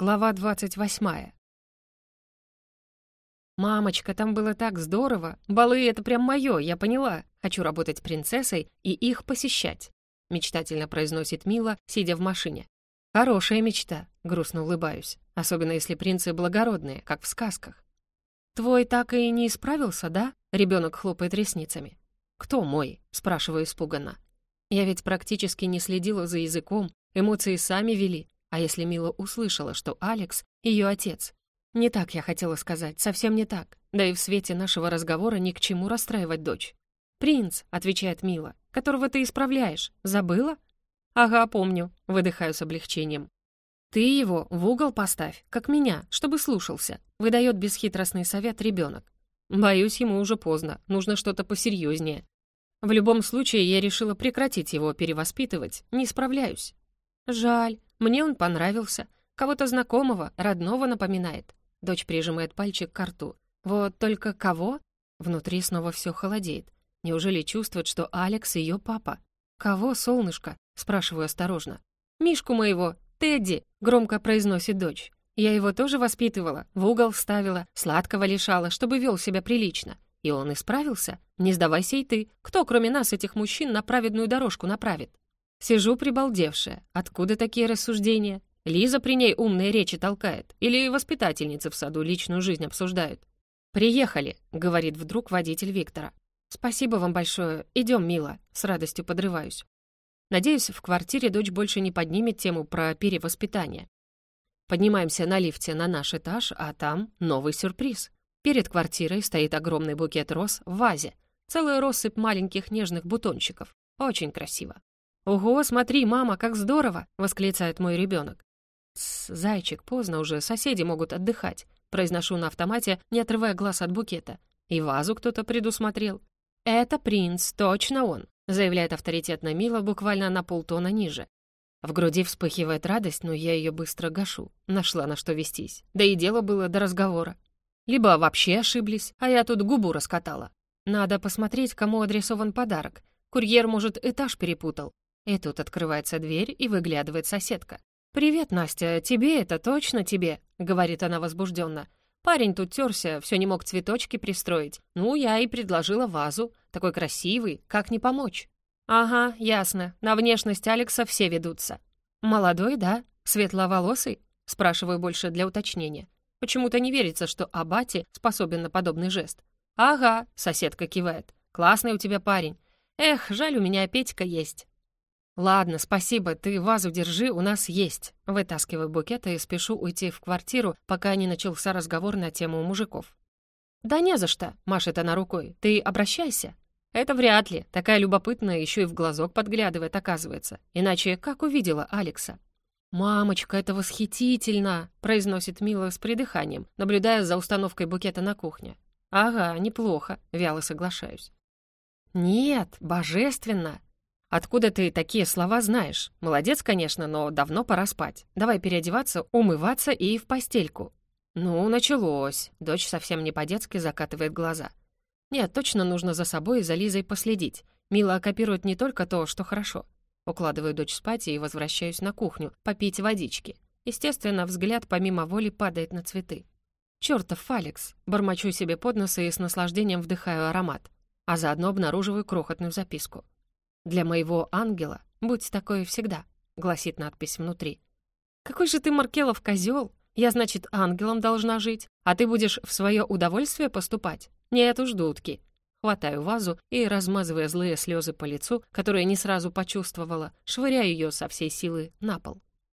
Глава 28. «Мамочка, там было так здорово! Балы — это прям моё, я поняла. Хочу работать принцессой и их посещать», — мечтательно произносит Мила, сидя в машине. «Хорошая мечта», — грустно улыбаюсь, особенно если принцы благородные, как в сказках. «Твой так и не исправился, да?» — ребёнок хлопает ресницами. «Кто мой?» — спрашиваю испуганно. Я ведь практически не следила за языком, эмоции сами вели, а если Мила услышала, что Алекс — ее отец? Не так я хотела сказать, совсем не так. Да и в свете нашего разговора ни к чему расстраивать дочь. «Принц», — отвечает Мила, — «которого ты исправляешь. Забыла?» «Ага, помню», — выдыхаю с облегчением. «Ты его в угол поставь, как меня, чтобы слушался», — выдает бесхитростный совет ребенок. Боюсь, ему уже поздно, нужно что-то посерьезнее. В любом случае, я решила прекратить его перевоспитывать, не справляюсь. Жаль, мне он понравился. Кого-то знакомого, родного напоминает. Дочь прижимает пальчик к рту. Вот только кого? Внутри снова все холодеет. Неужели чувствует, что Алекс ее папа? «Кого, солнышко?» — спрашиваю осторожно. «Мишку моего, Тедди», — громко произносит дочь. «Я его тоже воспитывала, в угол ставила, сладкого лишала, чтобы вел себя прилично. И он исправился. Не сдавайся и ты. Кто, кроме нас, этих мужчин, на праведную дорожку направит?» Сижу прибалдевшая. Откуда такие рассуждения? Лиза при ней умные речи толкает. Или воспитательницы в саду личную жизнь обсуждают. «Приехали», — говорит вдруг водитель Виктора. «Спасибо вам большое. Идем, мила». С радостью подрываюсь. Надеюсь, в квартире дочь больше не поднимет тему про перевоспитание. Поднимаемся на лифте на наш этаж, а там новый сюрприз. Перед квартирой стоит огромный букет роз в вазе. Целая россыпь маленьких нежных бутончиков. Очень красиво. «Ого, смотри, мама, как здорово!» — восклицает мой ребенок. «Зайчик, поздно уже, соседи могут отдыхать», — произношу на автомате, не отрывая глаз от букета. И вазу кто-то предусмотрел. «Это принц, точно он», — заявляет авторитетно Мила буквально на полтона ниже. В груди вспыхивает радость, но я ее быстро гашу. Нашла на что вестись. Да и дело было до разговора. Либо вообще ошиблись, а я тут губу раскатала. Надо посмотреть, кому адресован подарок. Курьер, может, этаж перепутал. И тут открывается дверь, и выглядывает соседка. «Привет, Настя, тебе это точно тебе?» — говорит она возбужденно. Парень тут терся, все не мог цветочки пристроить. Ну, я и предложила вазу. Такой красивый, как не помочь? Ага, ясно. На внешность Алекса все ведутся. Молодой, да? Светловолосый? Спрашиваю больше для уточнения. Почему-то не верится, что Абати способен на подобный жест. Ага, соседка кивает. Классный у тебя парень. Эх, жаль, у меня Петька есть. «Ладно, спасибо, ты вазу держи, у нас есть». Вытаскиваю букет и спешу уйти в квартиру, пока не начался разговор на тему мужиков. «Да не за что», — машет она рукой. «Ты обращайся». «Это вряд ли. Такая любопытная еще и в глазок подглядывает, оказывается. Иначе как увидела Алекса?» «Мамочка, это восхитительно!» — произносит Мила с придыханием, наблюдая за установкой букета на кухне. «Ага, неплохо», — вяло соглашаюсь. «Нет, божественно!» «Откуда ты такие слова знаешь? Молодец, конечно, но давно пора спать. Давай переодеваться, умываться и в постельку». «Ну, началось». Дочь совсем не по-детски закатывает глаза. «Нет, точно нужно за собой и за Лизой последить. Мила копирует не только то, что хорошо». Укладываю дочь спать и возвращаюсь на кухню, попить водички. Естественно, взгляд помимо воли падает на цветы. «Чёртов Алекс!» Бормочу себе под нос и с наслаждением вдыхаю аромат. А заодно обнаруживаю крохотную записку. «Для моего ангела будь такой всегда», — гласит надпись внутри. «Какой же ты, Маркелов, козел! Я, значит, ангелом должна жить, а ты будешь в свое удовольствие поступать? Нет уж, дудки». Хватаю вазу и, размазывая злые слезы по лицу, которые не сразу почувствовала, швыряю ее со всей силы на пол.